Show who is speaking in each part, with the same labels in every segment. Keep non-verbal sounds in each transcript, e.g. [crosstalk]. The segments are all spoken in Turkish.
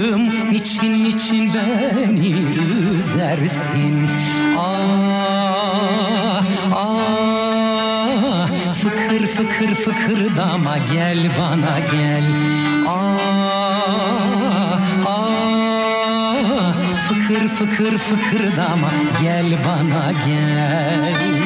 Speaker 1: kuzucağım, niçin niçin beni üzersin? Ah, ah, fıkır fıkır fıkırdama gel bana gel. Ah, ah, fıkır fıkır fıkırdama gel bana gel.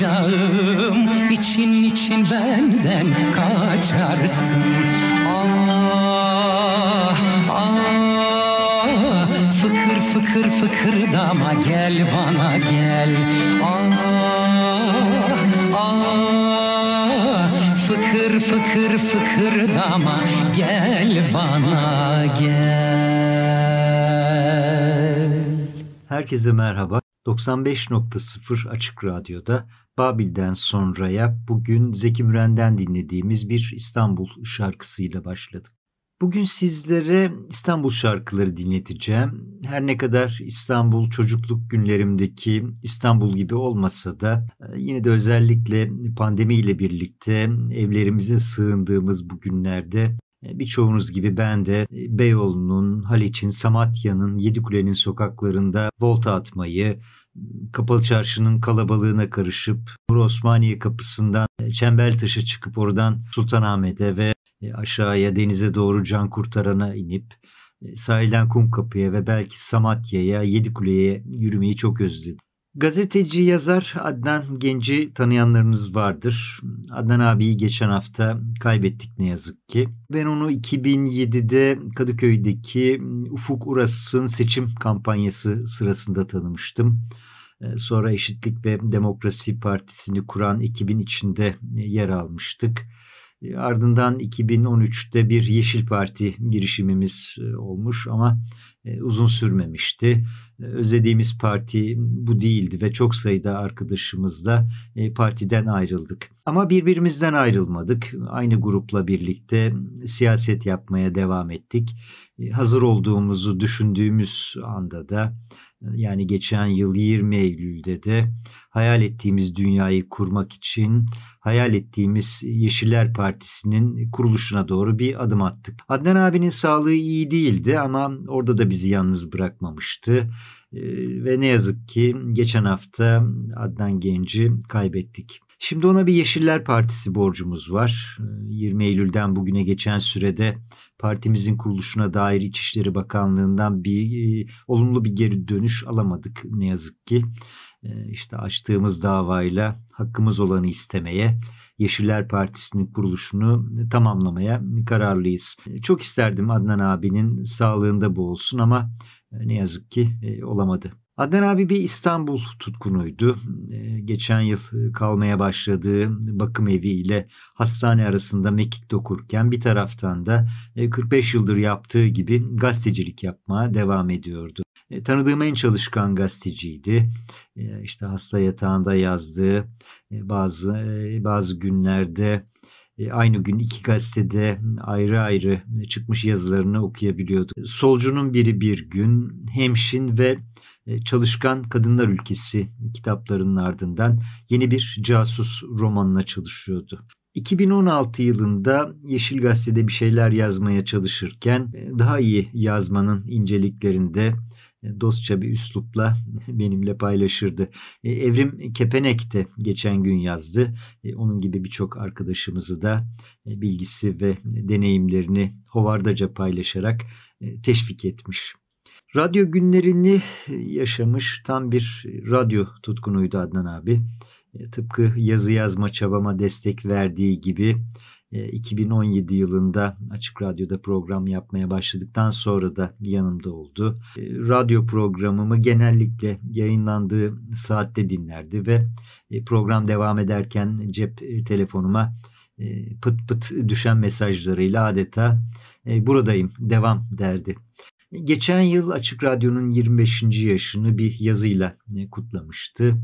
Speaker 1: Kuzucağım için için benden kaçarsın. Ah ah fıkır fıkır fıkırdama gel bana gel. Ah ah fıkır fıkır fıkırdama gel bana gel.
Speaker 2: Herkese merhaba. 95.0 Açık Radyo'da Babil'den sonraya bugün Zeki Müren'den dinlediğimiz bir İstanbul şarkısıyla başladık. Bugün sizlere İstanbul şarkıları dinleteceğim. Her ne kadar İstanbul çocukluk günlerimdeki İstanbul gibi olmasa da e, yine de özellikle pandemiyle birlikte evlerimize sığındığımız bu günlerde Birçoğunuz gibi ben de e, Beyoğlu'nun, Haliç'in, Samatya'nın, Yedikule'nin sokaklarında volta atmayı, Kapalı Çarşı'nın kalabalığına karışıp Nur Osmaniye kapısından e, Çembertaş'a çıkıp oradan Sultanahmet'e ve aşağıya denize doğru Can Kurtaran'a inip sahilden Kumkapı'ya ve belki Samatya'ya, Yedikule'ye yürümeyi çok özledim. Gazeteci yazar Adnan Genci tanıyanlarınız vardır. Adnan abiyi geçen hafta kaybettik ne yazık ki. Ben onu 2007'de Kadıköy'deki Ufuk Uras'ın seçim kampanyası sırasında tanımıştım. Sonra Eşitlik ve Demokrasi Partisi'ni kuran ekibin içinde yer almıştık. Ardından 2013'te bir Yeşil Parti girişimimiz olmuş ama uzun sürmemişti. Özlediğimiz parti bu değildi ve çok sayıda arkadaşımız da partiden ayrıldık. Ama birbirimizden ayrılmadık. Aynı grupla birlikte siyaset yapmaya devam ettik. Hazır olduğumuzu düşündüğümüz anda da yani geçen yıl 20 Eylül'de de hayal ettiğimiz dünyayı kurmak için hayal ettiğimiz Yeşiller Partisi'nin kuruluşuna doğru bir adım attık. Adnan abinin sağlığı iyi değildi ama orada da bizi yalnız bırakmamıştı. Ve ne yazık ki geçen hafta Adnan Genci kaybettik. Şimdi ona bir Yeşiller Partisi borcumuz var. 20 Eylül'den bugüne geçen sürede partimizin kuruluşuna dair İçişleri Bakanlığı'ndan bir e, olumlu bir geri dönüş alamadık ne yazık ki. E, işte açtığımız davayla hakkımız olanı istemeye, Yeşiller Partisi'nin kuruluşunu tamamlamaya kararlıyız. Çok isterdim Adnan abinin sağlığında bu olsun ama ne yazık ki olamadı. Adnan abi bir İstanbul tutkunuydu. Geçen yıl kalmaya başladığı bakım evi ile hastane arasında mekik dokurken bir taraftan da 45 yıldır yaptığı gibi gazetecilik yapmaya devam ediyordu. Tanıdığım en çalışkan gazeteciydi. İşte hasta yatağında yazdığı bazı bazı günlerde aynı gün iki gazetede ayrı ayrı çıkmış yazılarını okuyabiliyordu. Solcunun biri bir gün, Hemşin ve e, Çalışkan Kadınlar Ülkesi kitaplarının ardından yeni bir casus romanına çalışıyordu. 2016 yılında Yeşil Gazete'de bir şeyler yazmaya çalışırken e, daha iyi yazmanın inceliklerinde e, dostça bir üslupla [laughs] benimle paylaşırdı. Evrim Kepenek de geçen gün yazdı. Onun gibi birçok arkadaşımızı da bilgisi ve deneyimlerini hovardaca paylaşarak teşvik etmiş. Radyo günlerini yaşamış tam bir radyo tutkunuydu Adnan abi. E, tıpkı yazı yazma çabama destek verdiği gibi 2017 e, yılında Açık Radyo'da program yapmaya başladıktan sonra da yanımda oldu. E, radyo programımı genellikle yayınlandığı saatte dinlerdi ve program devam ederken cep telefonuma pıt pıt düşen mesajlarıyla adeta buradayım devam derdi. Geçen yıl Açık Radyo'nun 25. yaşını bir yazıyla e, kutlamıştı.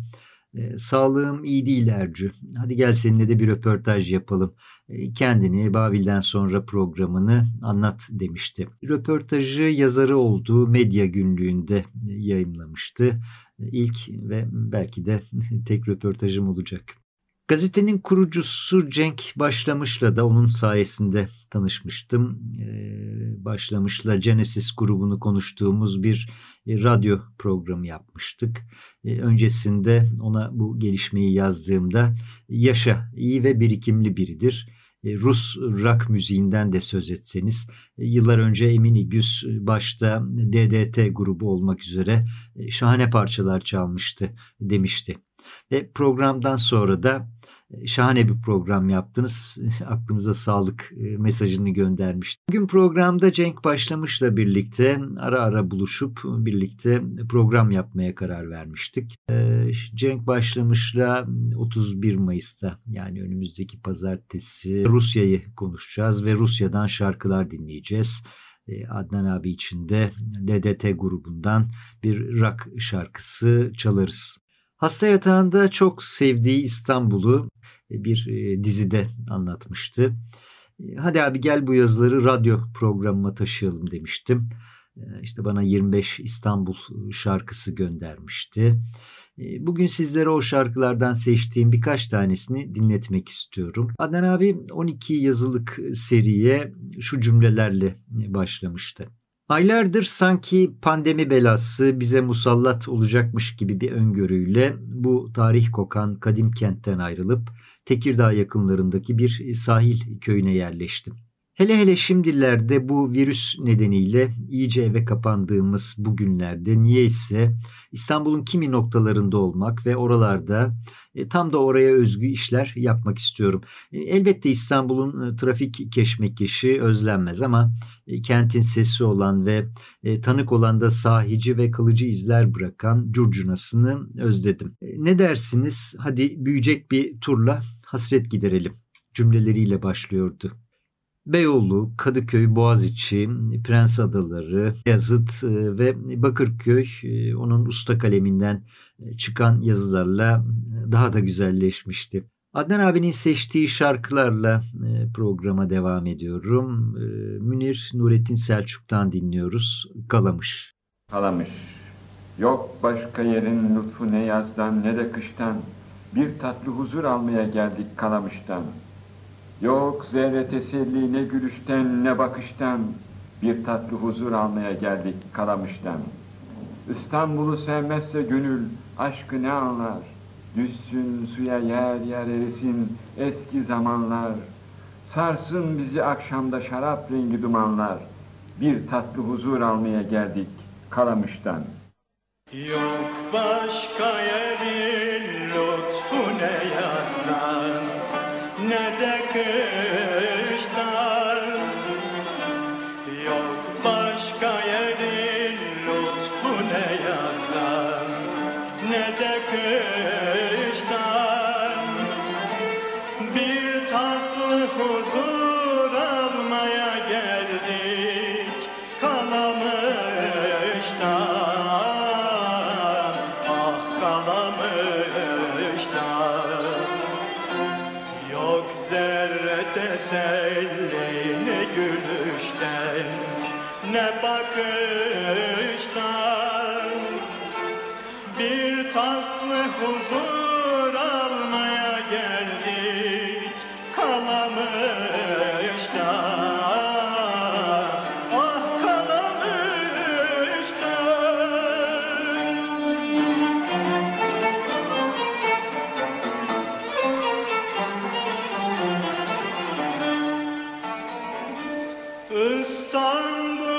Speaker 2: E, sağlığım iyi değil Ercü. Hadi gel seninle de bir röportaj yapalım. E, kendini Babil'den sonra programını anlat demişti. Röportajı yazarı olduğu medya günlüğünde yayınlamıştı. İlk ve belki de [laughs] tek röportajım olacak. Gazetenin kurucusu Cenk Başlamış'la da onun sayesinde tanışmıştım. Ee, Başlamış'la Genesis grubunu konuştuğumuz bir e, radyo programı yapmıştık. Ee, öncesinde ona bu gelişmeyi yazdığımda yaşa iyi ve birikimli biridir. Ee, Rus rock müziğinden de söz etseniz yıllar önce Emin İgüz başta DDT grubu olmak üzere e, şahane parçalar çalmıştı demişti. Ve programdan sonra da şahane bir program yaptınız. [laughs] Aklınıza sağlık e, mesajını göndermiş. Bugün programda Cenk Başlamış'la birlikte ara ara buluşup birlikte program yapmaya karar vermiştik. E, Cenk Başlamış'la 31 Mayıs'ta yani önümüzdeki pazartesi Rusya'yı konuşacağız ve Rusya'dan şarkılar dinleyeceğiz. E, Adnan abi için de DDT grubundan bir rock şarkısı çalarız. Hasta yatağında çok sevdiği İstanbul'u e, bir e, dizide anlatmıştı. E, hadi abi gel bu yazıları radyo programıma taşıyalım demiştim. İşte bana 25 İstanbul şarkısı göndermişti. Bugün sizlere o şarkılardan seçtiğim birkaç tanesini dinletmek istiyorum. Adnan abi 12 yazılık seriye şu cümlelerle başlamıştı. Aylardır sanki pandemi belası bize musallat olacakmış gibi bir öngörüyle bu tarih kokan kadim kentten ayrılıp Tekirdağ yakınlarındaki bir sahil köyüne yerleştim. Hele hele şimdilerde bu virüs nedeniyle iyice eve kapandığımız bu günlerde niyeyse İstanbul'un kimi noktalarında olmak ve oralarda e, tam da oraya özgü işler yapmak istiyorum. E, elbette İstanbul'un e, trafik keşmekeşi özlenmez ama e, kentin sesi olan ve e, tanık olan da sahici ve kılıcı izler bırakan curcunasını özledim. E, ne dersiniz? Hadi büyüyecek bir turla hasret giderelim cümleleriyle başlıyordu. Beyoğlu, Kadıköy, Boğaziçi, Prens Adaları, Yazıt e, ve Bakırköy e, onun usta kaleminden e, çıkan yazılarla daha da güzelleşmişti. Adnan abinin seçtiği şarkılarla programa devam ediyorum. Münir Nurettin Selçuk'tan dinliyoruz. Kalamış.
Speaker 3: Kalamış. Yok başka yerin lütfu ne yazdan ne de kıştan. Bir tatlı huzur almaya geldik Kalamış'tan. Yok zerre teselli ne gülüşten ne bakıştan bir tatlı huzur almaya geldik Kalamış'tan. İstanbul'u sevmezse gönül aşkı ne anlar? Düşsün suya yer yer erisin eski zamanlar. Sarsın bizi akşamda şarap rengi dumanlar. Bir tatlı huzur almaya geldik Kalamış'tan.
Speaker 4: Yok başka yerin lütfu ne yazdan ne de kıştan on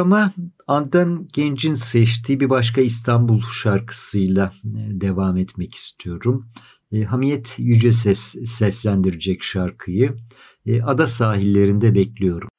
Speaker 2: programa Andan Genç'in seçtiği bir başka İstanbul şarkısıyla e, devam etmek istiyorum. E, Hamiyet Yüce Ses seslendirecek şarkıyı. E, Ada sahillerinde bekliyorum.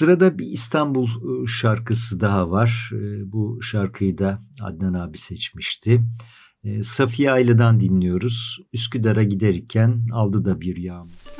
Speaker 5: Sırada bir İstanbul e, şarkısı daha var. Bu şarkıyı da Adnan abi seçmişti. Safiye Aylı'dan dinliyoruz. Üsküdar'a giderken aldı da bir yağmur.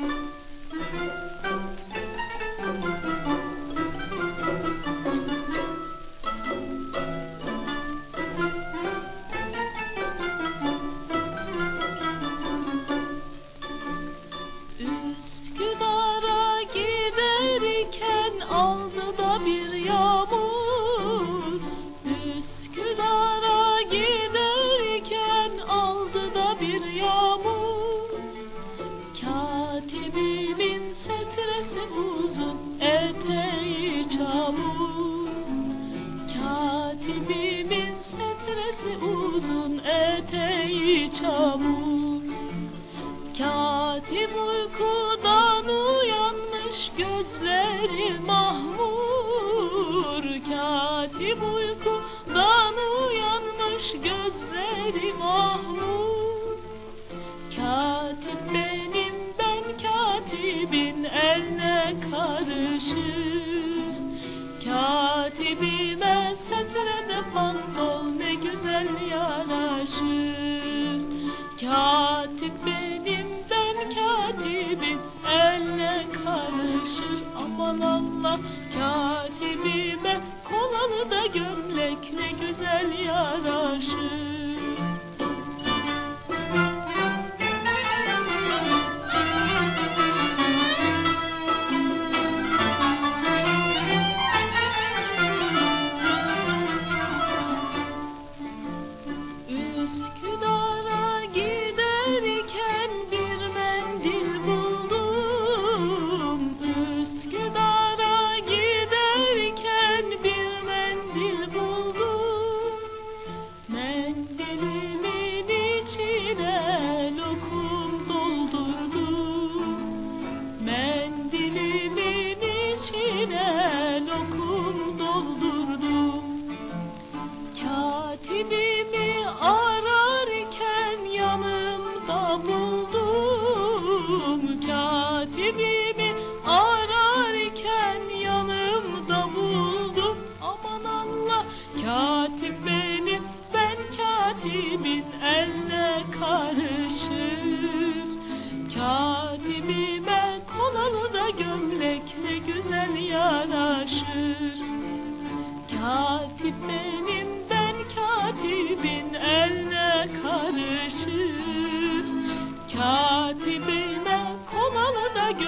Speaker 5: olan katibime Kolalı da gömlek ne güzel yarar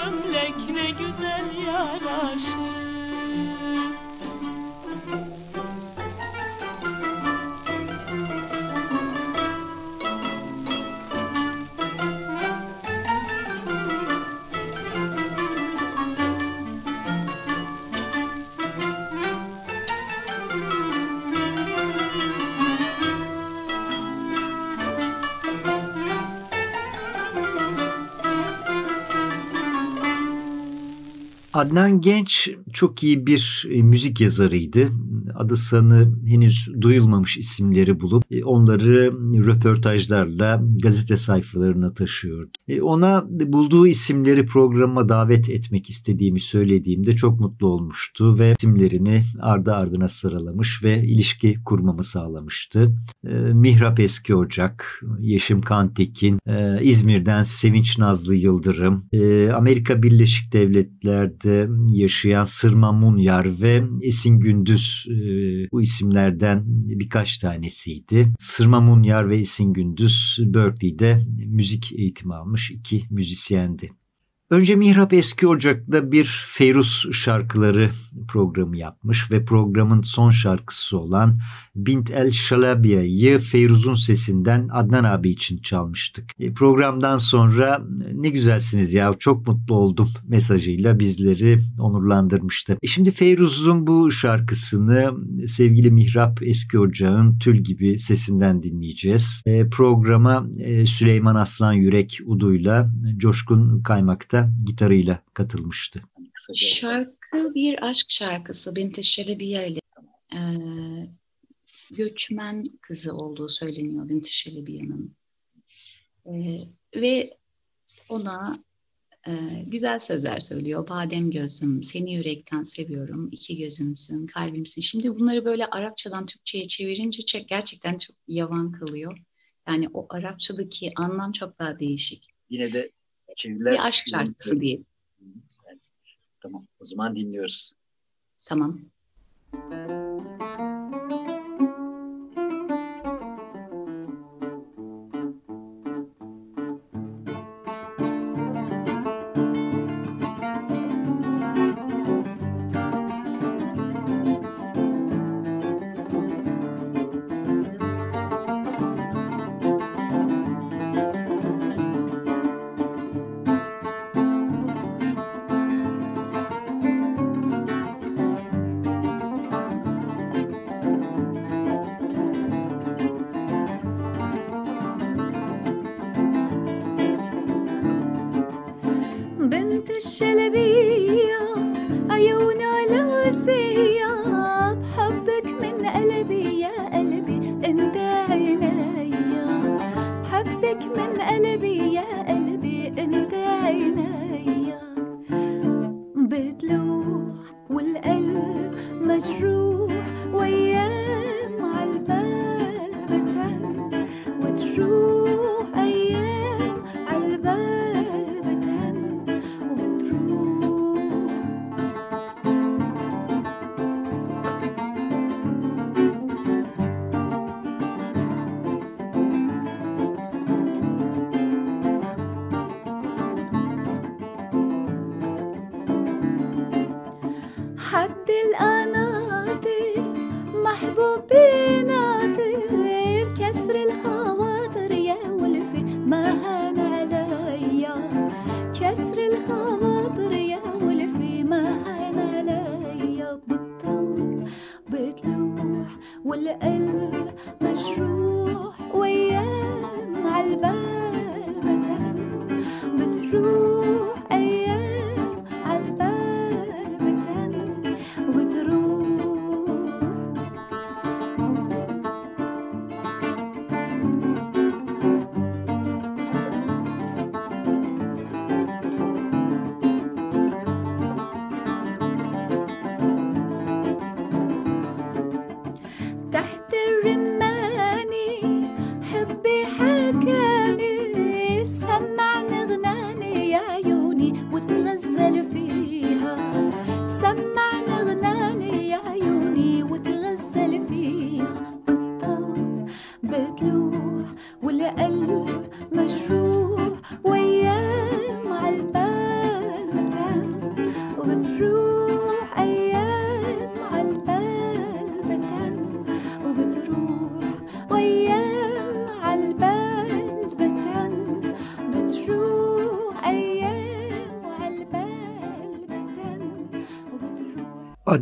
Speaker 5: gömlek ne güzel yaraşır. Adnan Genç çok iyi bir e, müzik yazarıydı. Adı sanı henüz duyulmamış isimleri bulup e, onları röportajlarla gazete sayfalarına taşıyordu. E, ona bulduğu isimleri programa davet etmek istediğimi söylediğimde çok mutlu olmuştu ve isimlerini ardı ardına sıralamış ve ilişki kurmamı sağlamıştı. Mihrap Eski Ocak, Yeşim Kantekin, İzmir'den Sevinç Nazlı Yıldırım, Amerika Birleşik Devletler'de yaşayan Sırma Munyar ve Esin Gündüz e, bu isimlerden birkaç tanesiydi. Sırma Munyar ve Esin Gündüz Berkeley'de müzik eğitimi almış iki müzisyendi. Önce Mihrap Eski Ocak'ta bir Feyruz şarkıları programı yapmış ve programın son şarkısı olan Bint El Şalabiye'yi Feyruz'un sesinden Adnan abi için çalmıştık. E, programdan sonra ne güzelsiniz ya çok mutlu oldum mesajıyla bizleri onurlandırmıştı. E şimdi Feyruz'un bu şarkısını sevgili Mihrap Eski Ocak'ın Tül gibi sesinden dinleyeceğiz. E, programa e, Süleyman Aslan Yürek Udu'yla Coşkun Kaymak'ta Gitarıyla katılmıştı.
Speaker 6: Şarkı bir aşk şarkısı. Binte Şelebiye ile e, göçmen kızı olduğu söyleniyor Binte Şelebiye'nin. E, ve ona e, güzel sözler söylüyor. Badem gözüm, seni yürekten seviyorum, iki gözümsün, kalbimsin. Şimdi bunları böyle Arapçadan Türkçe'ye çevirince gerçekten çok yavan kalıyor. Yani o Arapçadaki anlam çok daha değişik.
Speaker 7: Yine de Çeviriler,
Speaker 6: bir aşk şarkısı diyeyim.
Speaker 7: Tamam o zaman dinliyoruz.
Speaker 6: Tamam.
Speaker 8: Müzik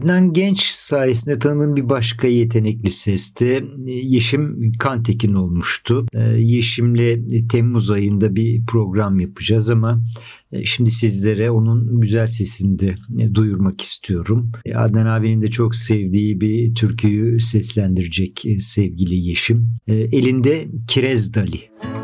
Speaker 2: Adnan Genç sayesinde tanıdığım bir başka yetenekli sesti. E, Yeşim Kantekin olmuştu. E, Yeşim'le Temmuz ayında bir program yapacağız ama e, şimdi sizlere onun güzel sesini de duyurmak istiyorum. Adnan abinin de çok sevdiği bir türküyü seslendirecek sevgili Yeşim. Elinde Kirez Dali.
Speaker 8: Müzik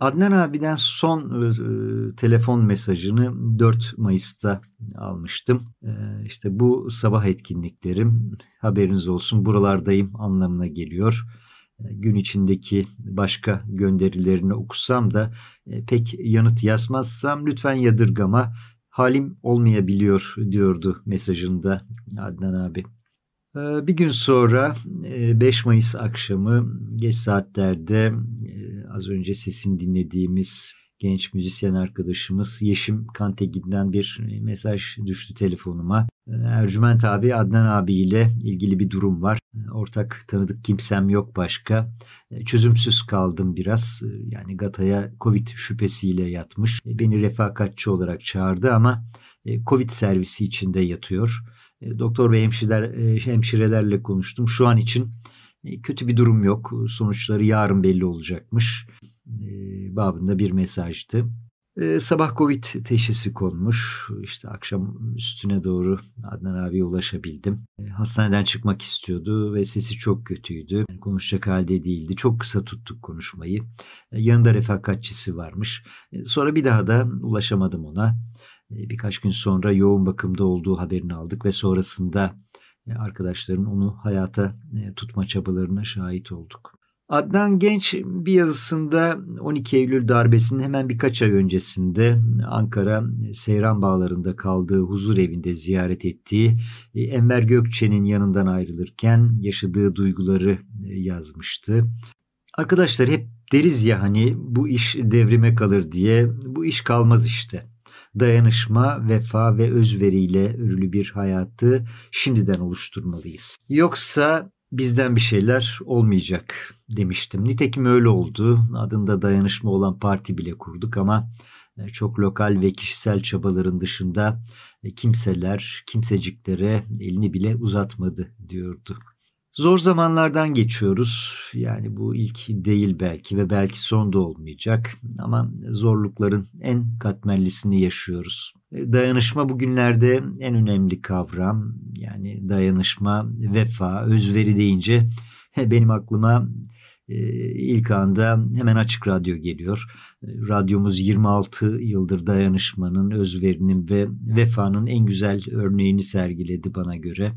Speaker 2: Adnan abiden son e, telefon mesajını 4 Mayıs'ta almıştım. E, işte bu sabah etkinliklerim haberiniz olsun buralardayım anlamına geliyor. E, gün içindeki başka gönderilerini okusam da e, pek yanıt yazmazsam lütfen yadırgama. Halim olmayabiliyor diyordu mesajında Adnan abi. Ee, Bir gün sonra e, 5 Mayıs akşamı geç saatlerde e, az önce sesini dinlediğimiz genç müzisyen arkadaşımız Yeşim Kantegin'den bir mesaj düştü telefonuma. Ee, Ercüment abi Adnan abiyle ilgili bir durum var. Ee, Ortak tanıdık kimsem yok başka. Çözümsüz kaldım biraz. Yani Gata'ya Covid şüphesiyle yatmış. Beni refakatçi olarak çağırdı ama e, Covid servisi içinde yatıyor. E, Doktor ve hemşireler, e, hemşirelerle konuştum. Şu an için e, kötü bir durum yok. Sonuçları yarın belli olacakmış. Babında bir mesajdı. Sabah Covid teşhisi konmuş. İşte akşam üstüne doğru Adnan abiye ulaşabildim. Hastaneden çıkmak istiyordu ve sesi çok kötüydü. Yani konuşacak halde değildi. Çok kısa tuttuk konuşmayı. Yanında refakatçisi varmış. Sonra bir daha da ulaşamadım ona. E, Birkaç gün sonra yoğun bakımda olduğu haberini aldık ve sonrasında e, arkadaşların onu hayata e, tutma çabalarına şahit olduk. Adnan Genç bir yazısında 12 Eylül darbesinin hemen birkaç ay öncesinde Ankara Seyran Bağları'nda kaldığı huzur evinde ziyaret ettiği e, Enver Gökçe'nin yanından ayrılırken yaşadığı duyguları e, yazmıştı. Arkadaşlar hep deriz ya hani bu iş devrime kalır diye bu iş kalmaz işte dayanışma, vefa ve özveriyle örülü bir hayatı şimdiden oluşturmalıyız. Yoksa bizden bir şeyler olmayacak demiştim. Nitekim öyle oldu. Adında dayanışma olan parti bile kurduk ama e, çok lokal ve kişisel çabaların dışında e, kimseler kimseciklere elini bile uzatmadı diyordu. Zor zamanlardan geçiyoruz. Yani bu ilk değil belki ve belki son da olmayacak. Ama zorlukların en katmerlisini yaşıyoruz. E, Dayanışma bugünlerde en önemli kavram. Yani dayanışma, vefa, özveri deyince [laughs] benim aklıma e, ilk anda hemen açık radyo geliyor. E, Radyomuz 26 yıldır dayanışmanın, özverinin ve vefanın en güzel örneğini sergiledi bana göre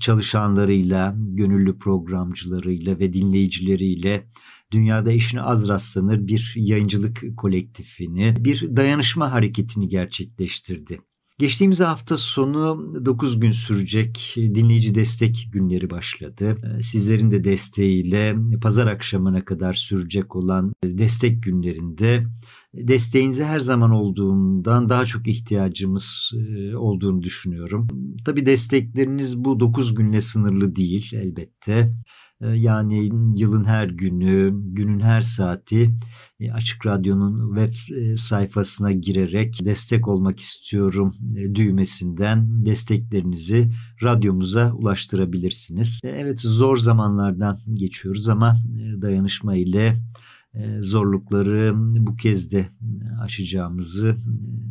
Speaker 2: çalışanlarıyla, gönüllü programcılarıyla ve dinleyicileriyle dünyada işine az rastlanır bir yayıncılık kolektifini, bir dayanışma hareketini gerçekleştirdi. Geçtiğimiz hafta sonu 9 gün sürecek dinleyici destek günleri başladı. Sizlerin de desteğiyle pazar akşamına kadar sürecek olan destek günlerinde desteğinize her zaman olduğundan daha çok ihtiyacımız e, olduğunu düşünüyorum. Tabii destekleriniz bu 9 günle sınırlı değil elbette. E, Yani yılın her günü, günün her saati e, Açık Radyo'nun web e, sayfasına girerek destek olmak istiyorum e, düğmesinden desteklerinizi radyomuza ulaştırabilirsiniz. Evet zor zamanlardan geçiyoruz ama dayanışma ile zorlukları bu kez de aşacağımızı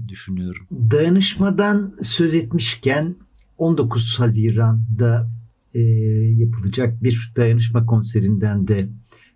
Speaker 2: düşünüyorum. Dayanışmadan söz etmişken 19 Haziran'da e, yapılacak bir dayanışma konserinden de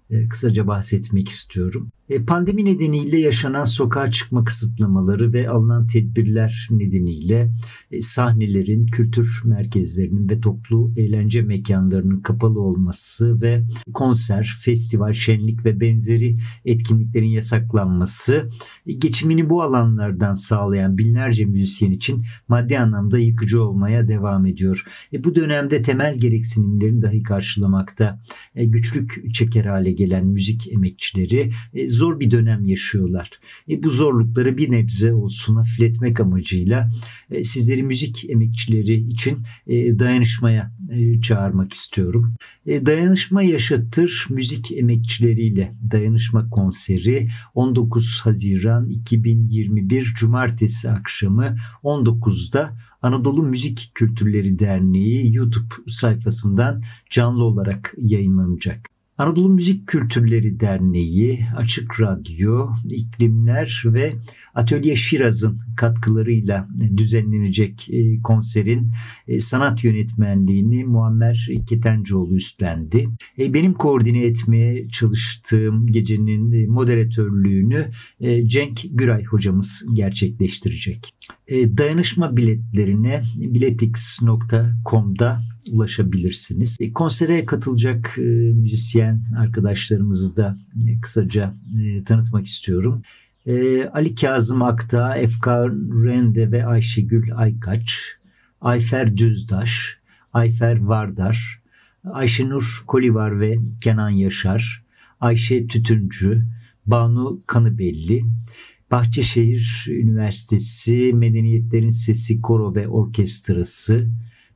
Speaker 2: e, kısaca bahsetmek istiyorum. E, pandemi nedeniyle yaşanan sokağa çıkma kısıtlamaları ve alınan tedbirler nedeniyle e, sahnelerin, kültür merkezlerinin ve toplu eğlence mekanlarının kapalı olması ve konser, festival, şenlik ve benzeri etkinliklerin yasaklanması e, geçimini bu alanlardan sağlayan binlerce müzisyen için maddi anlamda yıkıcı olmaya devam ediyor. Bu dönemde temel gereksinimlerini dahi karşılamakta güçlük çeker hale gelen müzik emekçileri zor bir dönem yaşıyorlar. E, bu zorlukları bir nebze olsun hafifletmek amacıyla e, sizleri müzik emekçileri için e, dayanışmaya e, çağırmak istiyorum. E, dayanışma yaşatır müzik emekçileriyle dayanışma konseri 19 Haziran 2021 Cumartesi akşamı 19'da Anadolu Müzik Kültürleri Derneği YouTube sayfasından canlı olarak yayınlanacak. Anadolu Müzik Kültürleri Derneği, Açık Radyo, İklimler ve Atölye Şiraz'ın katkılarıyla düzenlenecek e, konserin e, sanat yönetmenliğini Muammer Ketencoğlu üstlendi. E, benim koordine etmeye çalıştığım gecenin moderatörlüğünü Cenk Güray hocamız gerçekleştirecek. Dayanışma biletlerine biletix.com'da ulaşabilirsiniz. Konsere katılacak müzisyen arkadaşlarımızı da kısaca tanıtmak istiyorum. Ali Kazım Akta, Efkar Rende ve Ayşegül Aykaç, Ayfer Düzdaş, Ayfer Vardar, Ayşenur Kolivar ve Kenan Yaşar, Ayşe Tütüncü, Banu Kanıbelli, Bahçeşehir Üniversitesi Medeniyetlerin Sesi Koro ve Orkestrası,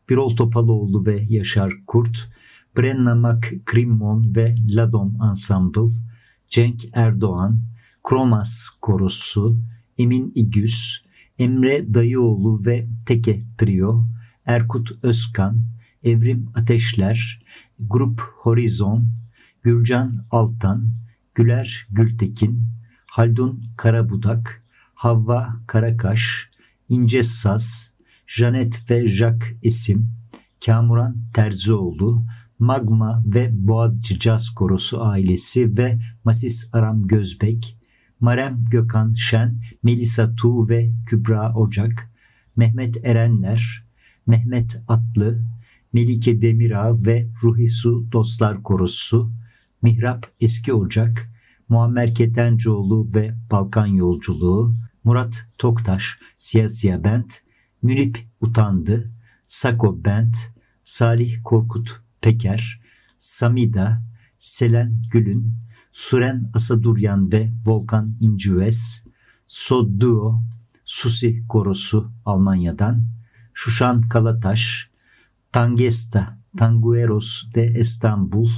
Speaker 2: Birol Topaloğlu ve Yaşar Kurt, Brenna McCrimmon ve Ladon Ensemble, Cenk Erdoğan, Kromas Korosu, Emin İgüz, Emre Dayıoğlu ve Teke Trio, Erkut Özkan, Evrim Ateşler, Grup Horizon, Gürcan Altan, Güler Gültekin, Haldun Karabudak, Havva Karakaş, İnce Saz, Janet ve Jack Esim, Kamuran Terzioğlu, Magma ve Boğazcı Caz Korosu ailesi ve Masis Aram Gözbek, Marem Gökhan Şen, Melisa Tu ve Kübra Ocak, Mehmet Erenler, Mehmet Atlı, Melike Demirağ ve Ruhi Su Dostlar Korosu, Mihrap Eski Ocak, Muammer Ketencoğlu ve Balkan Yolculuğu, Murat Toktaş, Siyasiya Bent, Münip Utandı, Sako Bent, Salih Korkut Peker, Samida, Selen Gülün, Suren Asaduryan ve Volkan İnciües, Sodduo, Susi Korosu Almanya'dan, Şuşan Kalataş, Tangesta, Tangueros de İstanbul,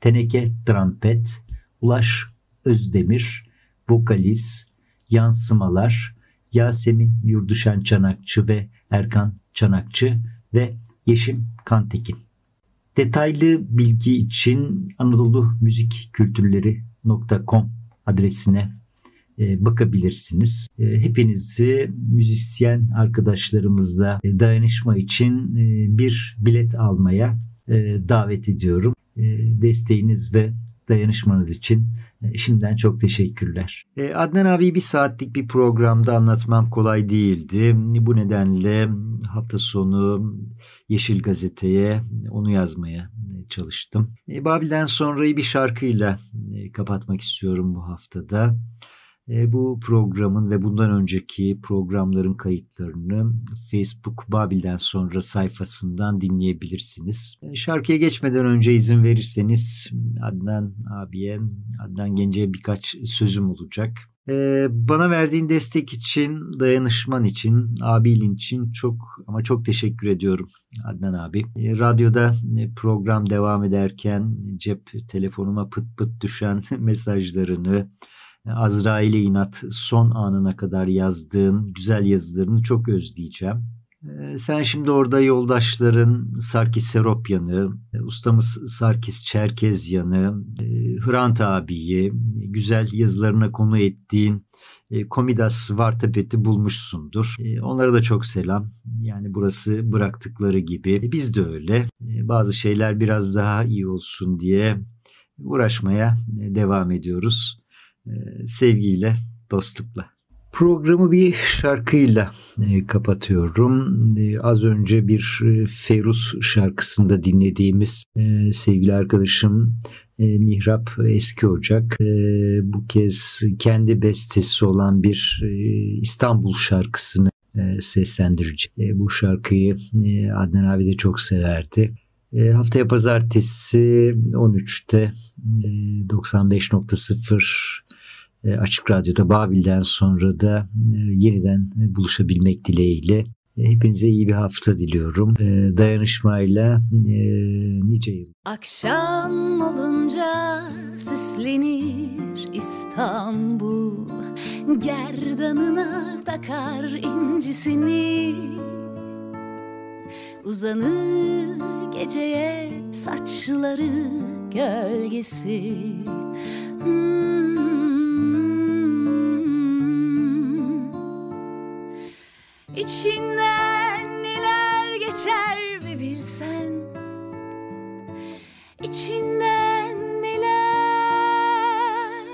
Speaker 2: Teneke Trampet, Ulaş Özdemir, Vokalis, Yansımalar, Yasemin Yurduşan Çanakçı ve Erkan Çanakçı ve Yeşim Kantekin. Detaylı bilgi için Anadolu Müzik Kültürleri.com adresine e, bakabilirsiniz. E, hepinizi müzisyen arkadaşlarımızla e, dayanışma için bir bilet almaya davet ediyorum. Desteğiniz ve dayanışmanız için şimdiden çok teşekkürler. Adnan abi bir saatlik bir programda anlatmam kolay değildi. Bu nedenle hafta sonu Yeşil Gazete'ye onu yazmaya çalıştım. Babil'den sonrayı bir şarkıyla kapatmak istiyorum bu haftada. Bu programın ve bundan önceki programların kayıtlarını Facebook Babil'den sonra sayfasından dinleyebilirsiniz. Şarkıya geçmeden önce izin verirseniz Adnan abiye, Adnan Gence'ye birkaç sözüm olacak. Bana verdiğin destek için, dayanışman için, abin için çok ama çok teşekkür ediyorum Adnan abi. Radyoda program devam ederken cep telefonuma pıt pıt düşen [laughs] mesajlarını, Azrail'e inat son anına kadar yazdığın güzel yazılarını çok özleyeceğim. Ee, sen şimdi orada yoldaşların Sarkis Seropyan'ı, ustamız Sarkis Çerkezyan'ı, e, Hrant abiyi, güzel yazılarına konu ettiğin e, Komidas Vartepet'i bulmuşsundur. E, onlara da çok selam. Yani burası bıraktıkları gibi. Biz de öyle. Bazı şeyler biraz daha iyi olsun diye uğraşmaya devam ediyoruz. E, sevgiyle, dostlukla. Programı bir şarkıyla e, kapatıyorum. E, az önce bir Feruz şarkısında dinlediğimiz sevgili arkadaşım Mihrap Eski Ocak bu kez kendi bestesi olan bir İstanbul şarkısını seslendirecek. Bu şarkıyı Adnan abi de çok severdi. Haftaya pazartesi 13'te e, 95.0 e, Açık Radyo'da Babil'den sonra da e, yeniden e, buluşabilmek dileğiyle hepinize iyi bir hafta diliyorum. Dayanışmayla nice yıl.
Speaker 8: Akşam olunca süslenir İstanbul Gerdanına takar incisini Uzanır geceye saçları gölgesi hmm. İçinden neler geçer bir bilsen? İçinden neler?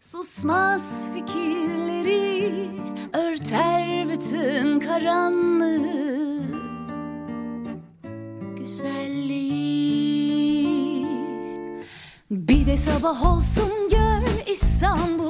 Speaker 8: Susmaz fikirleri Örter bütün karanlığı Güzelliği. Bir de sabah olsun gör İstanbul'u